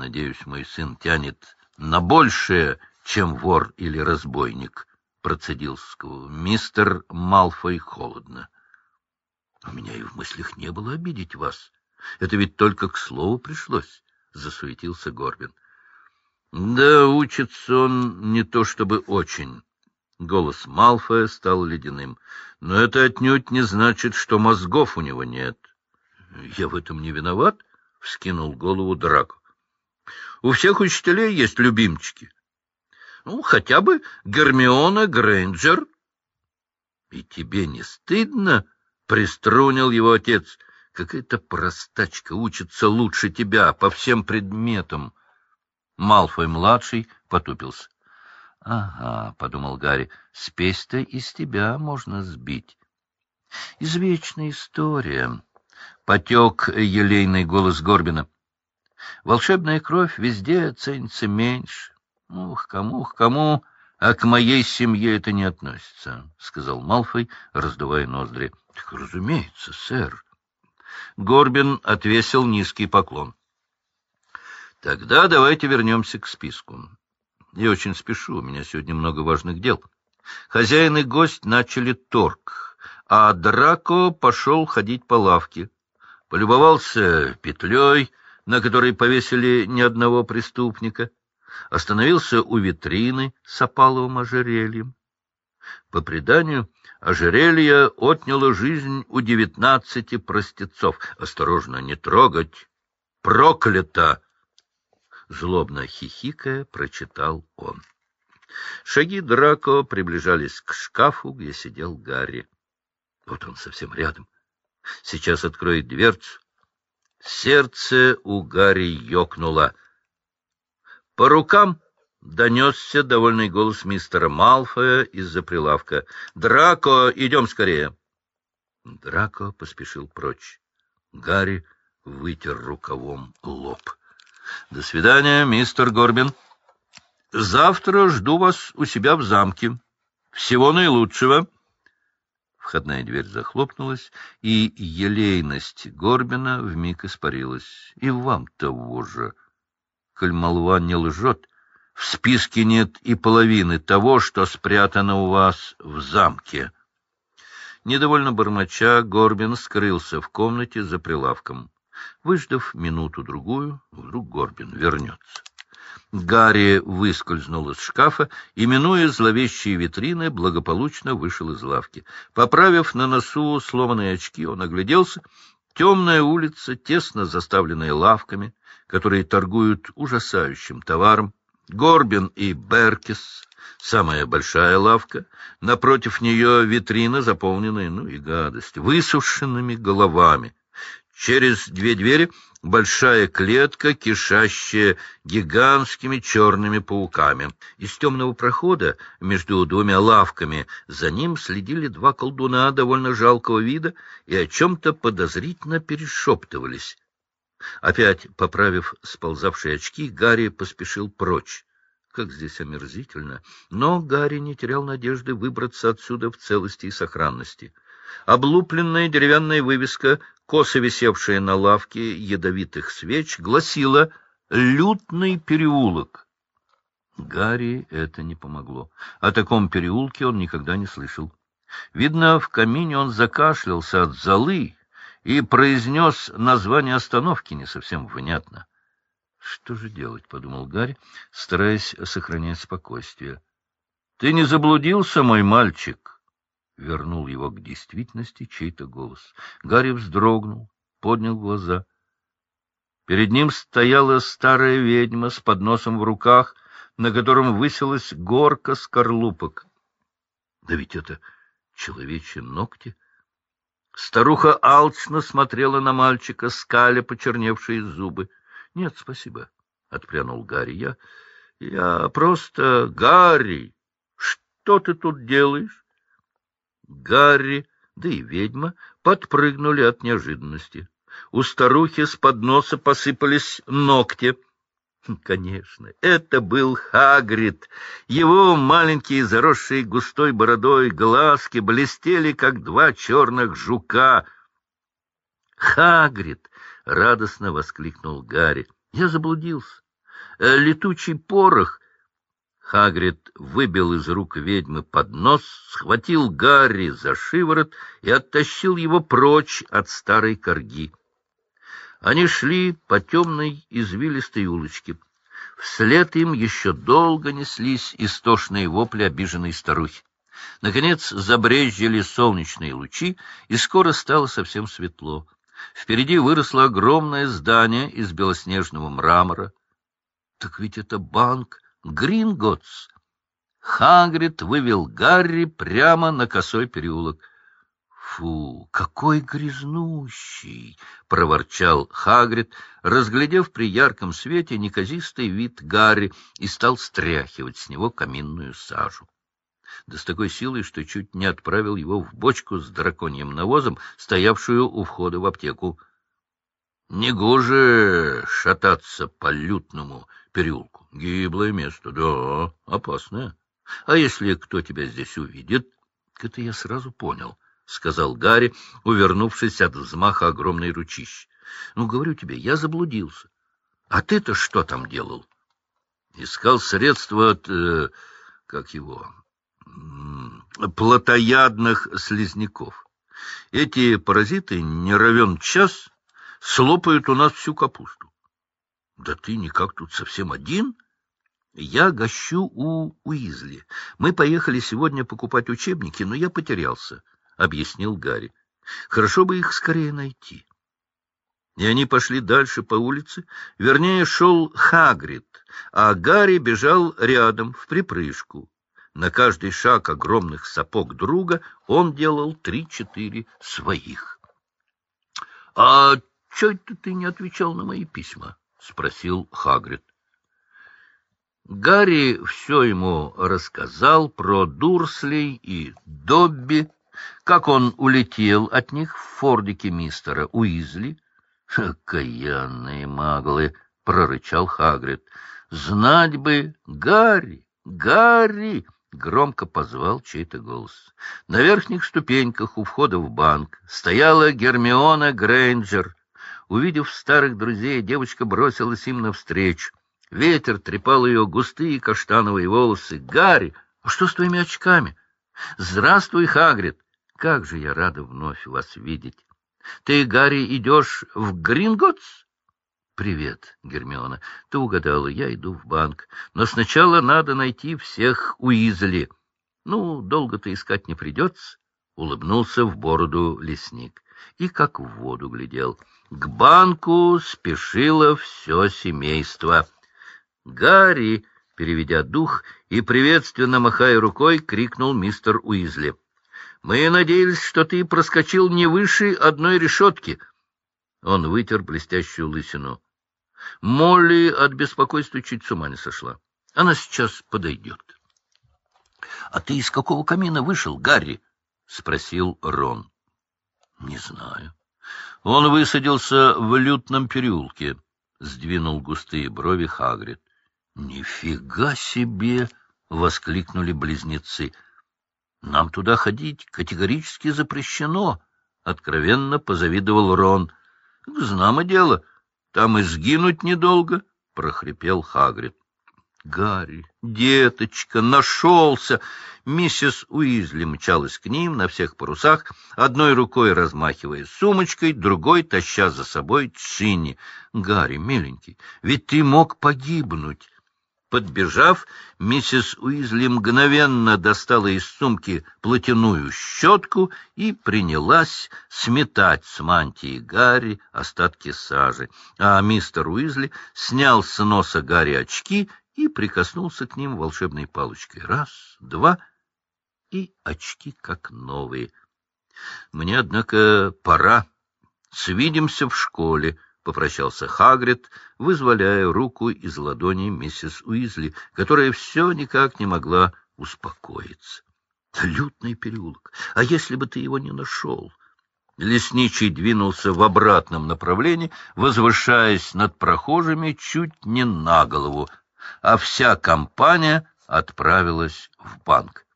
Надеюсь, мой сын тянет на большее, чем вор или разбойник, — процедил мистер Малфой холодно. — У меня и в мыслях не было обидеть вас. Это ведь только к слову пришлось, — засуетился Горбин. — Да учится он не то чтобы очень. Голос Малфоя стал ледяным. Но это отнюдь не значит, что мозгов у него нет. — Я в этом не виноват, — вскинул голову Драко. — У всех учителей есть любимчики. Ну, хотя бы Гермиона Грейнджер. — И тебе не стыдно? — приструнил его отец. — Какая-то простачка учится лучше тебя по всем предметам. Малфой-младший потупился. — Ага, — подумал Гарри, — спесь-то из тебя можно сбить. — Извечная история. Потек елейный голос Горбина. Волшебная кровь везде ценится меньше. Ух, кому, к кому, а к моей семье это не относится, — сказал Малфой, раздувая ноздри. — Так, разумеется, сэр. Горбин отвесил низкий поклон. — Тогда давайте вернемся к списку. Я очень спешу, у меня сегодня много важных дел. Хозяин и гость начали торг, а Драко пошел ходить по лавке. Полюбовался петлей, на которой повесили ни одного преступника, остановился у витрины с опаловым ожерельем. По преданию, ожерелье отняло жизнь у девятнадцати простецов. Осторожно, не трогать! Проклято! Злобно хихикая, прочитал он. Шаги Драко приближались к шкафу, где сидел Гарри. Вот он совсем рядом. Сейчас откроет дверцу. Сердце у Гарри ёкнуло. По рукам донесся довольный голос мистера Малфоя из-за прилавка. «Драко, идем скорее!» Драко поспешил прочь. Гарри вытер рукавом лоб. — До свидания, мистер Горбин. Завтра жду вас у себя в замке. Всего наилучшего. Входная дверь захлопнулась, и елейность Горбина вмиг испарилась. И вам того же. Коль молва не лжет, в списке нет и половины того, что спрятано у вас в замке. Недовольно бормоча, Горбин скрылся в комнате за прилавком. Выждав минуту-другую, вдруг Горбин вернется. Гарри выскользнул из шкафа и, минуя зловещие витрины, благополучно вышел из лавки. Поправив на носу сломанные очки, он огляделся. Темная улица, тесно заставленная лавками, которые торгуют ужасающим товаром. Горбин и Беркис — самая большая лавка. Напротив нее витрина, заполненная, ну и гадость, высушенными головами — Через две двери большая клетка, кишащая гигантскими черными пауками. Из темного прохода между двумя лавками за ним следили два колдуна довольно жалкого вида и о чем-то подозрительно перешептывались. Опять, поправив сползавшие очки, Гарри поспешил прочь. Как здесь омерзительно! Но Гарри не терял надежды выбраться отсюда в целости и сохранности. Облупленная деревянная вывеска, косо висевшая на лавке ядовитых свеч, гласила «Лютный переулок». Гарри это не помогло. О таком переулке он никогда не слышал. Видно, в камине он закашлялся от золы и произнес название остановки не совсем внятно. «Что же делать?» — подумал Гарри, стараясь сохранять спокойствие. «Ты не заблудился, мой мальчик?» Вернул его к действительности чей-то голос. Гарри вздрогнул, поднял глаза. Перед ним стояла старая ведьма с подносом в руках, на котором высилась горка скорлупок. Да ведь это человечьи ногти! Старуха алчно смотрела на мальчика, скаля почерневшие зубы. — Нет, спасибо, — отпрянул Гарри. — Я... я просто... Гарри! Что ты тут делаешь? Гарри, да и ведьма подпрыгнули от неожиданности. У старухи с подноса посыпались ногти. Конечно, это был Хагрид. Его маленькие, заросшие густой бородой глазки блестели, как два черных жука. «Хагрид!» — радостно воскликнул Гарри. «Я заблудился. Э, летучий порох. Хагрид выбил из рук ведьмы поднос, схватил Гарри за шиворот и оттащил его прочь от старой корги. Они шли по темной извилистой улочке. Вслед им еще долго неслись истошные вопли обиженной старухи. Наконец забрезжили солнечные лучи, и скоро стало совсем светло. Впереди выросло огромное здание из белоснежного мрамора. Так ведь это банк Гринготс. Хагрид вывел Гарри прямо на косой переулок. «Фу, какой грязнущий!» — проворчал Хагрид, разглядев при ярком свете неказистый вид Гарри и стал стряхивать с него каминную сажу. Да с такой силой, что чуть не отправил его в бочку с драконьим навозом, стоявшую у входа в аптеку. Негоже шататься по лютному переулку. Гиблое место, да, опасное. А если кто тебя здесь увидит? Это я сразу понял. — сказал Гарри, увернувшись от взмаха огромной ручищи. — Ну, говорю тебе, я заблудился. А ты-то что там делал? — Искал средства от... Э, как его? Плотоядных слизняков. Эти паразиты не равен час слопают у нас всю капусту. — Да ты никак тут совсем один? — Я гощу у Уизли. Мы поехали сегодня покупать учебники, но я потерялся. — объяснил Гарри. Хорошо бы их скорее найти. И они пошли дальше по улице. Вернее, шел Хагрид, а Гарри бежал рядом, в припрыжку. На каждый шаг огромных сапог друга он делал три-четыре своих. — А что это ты не отвечал на мои письма? — спросил Хагрид. Гарри все ему рассказал про Дурслей и Добби, как он улетел от них в фордике мистера Уизли. — Окаянные маглы! — прорычал Хагрид. — Знать бы! Гарри! Гарри! — громко позвал чей-то голос. На верхних ступеньках у входа в банк стояла Гермиона Грейнджер. Увидев старых друзей, девочка бросилась им навстречу. Ветер трепал ее густые каштановые волосы. — Гарри, а что с твоими очками? — Здравствуй, Хагрид! Как же я рада вновь вас видеть. Ты, Гарри, идешь в Гринготс? Привет, Гермиона. Ты угадала, я иду в банк. Но сначала надо найти всех Уизли. Ну, долго-то искать не придется. Улыбнулся в бороду лесник. И как в воду глядел. К банку спешило все семейство. Гарри, переведя дух и приветственно махая рукой, крикнул мистер Уизли. Мы надеялись, что ты проскочил не выше одной решетки. Он вытер блестящую лысину. Молли от беспокойства чуть с ума не сошла. Она сейчас подойдет. — А ты из какого камина вышел, Гарри? — спросил Рон. — Не знаю. Он высадился в лютном переулке, — сдвинул густые брови Хагрид. — Нифига себе! — воскликнули близнецы. — Нам туда ходить категорически запрещено, — откровенно позавидовал Рон. — Знамо дело, там и сгинуть недолго, — прохрипел Хагрид. — Гарри, деточка, нашелся! Миссис Уизли мчалась к ним на всех парусах, одной рукой размахивая сумочкой, другой таща за собой Чинни. — Гарри, миленький, ведь ты мог погибнуть. Подбежав, миссис Уизли мгновенно достала из сумки платяную щетку и принялась сметать с мантии Гарри остатки сажи, а мистер Уизли снял с носа Гарри очки и прикоснулся к ним волшебной палочкой. Раз, два, и очки как новые. Мне, однако, пора. Свидимся в школе. — попрощался Хагрид, вызволяя руку из ладони миссис Уизли, которая все никак не могла успокоиться. — Лютный переулок! А если бы ты его не нашел? Лесничий двинулся в обратном направлении, возвышаясь над прохожими чуть не на голову, а вся компания отправилась в банк.